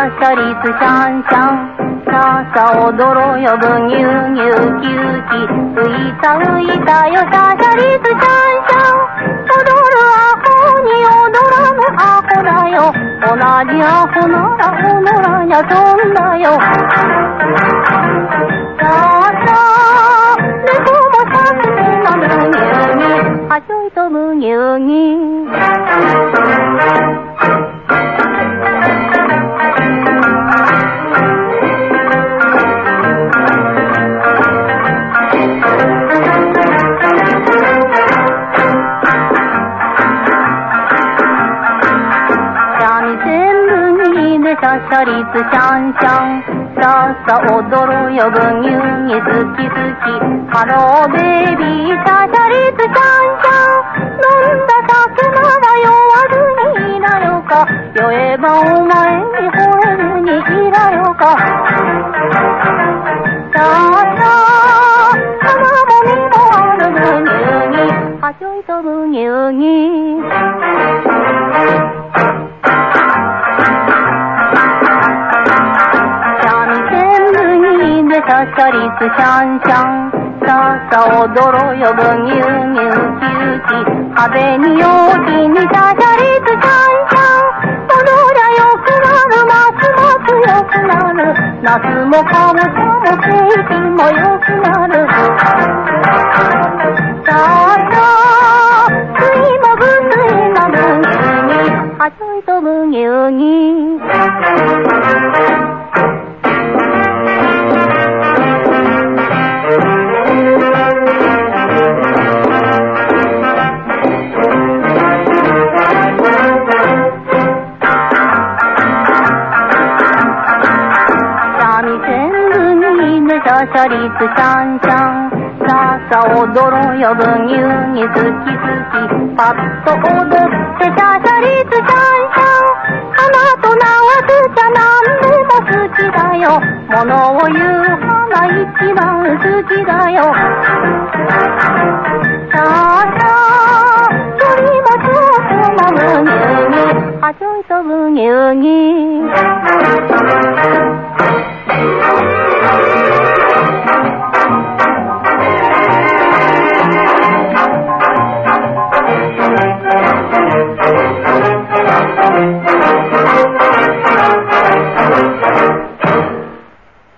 シャリツシャンシャンさあさあ踊ろうよブギュギュキュキ浮いた浮いたよシャシャリツシャンシャン踊るアホに踊らぬアホだよ同じアホなら踊らにゃそんだよさあさあ猫もさつきのブギュギはしょいとブギュギシャシャリツシャンシャンさあさあ踊ろうよブギュギ好き好きハローベイビーシャシャリツシャンシャン飲んだ酒なら酔わずにいらよか。酔えばお前に惚れずにいらよか。さあさあ花もみもあるブギュギはしょいとブギュギでシャシャリツシャンシャンさあさあ踊ろうよブギュギューキューキ派手に陽気にシャシャリツシャンシャン踊りゃよくなるます。ますよくなる夏もかぼちゃもケーキもよくなるさあさあ水もぶついなブギュギはちょいとブギュギ三シャシャリツシャンシャンさあさあ踊ろうよブギュギ好き好きパッと踊ってシャシャリツシャンシャン花と縄つちゃなんでも好きだよ物を言う花一番好きだよさあさあ鳥もちょっともブギュギはちょいとブギュギ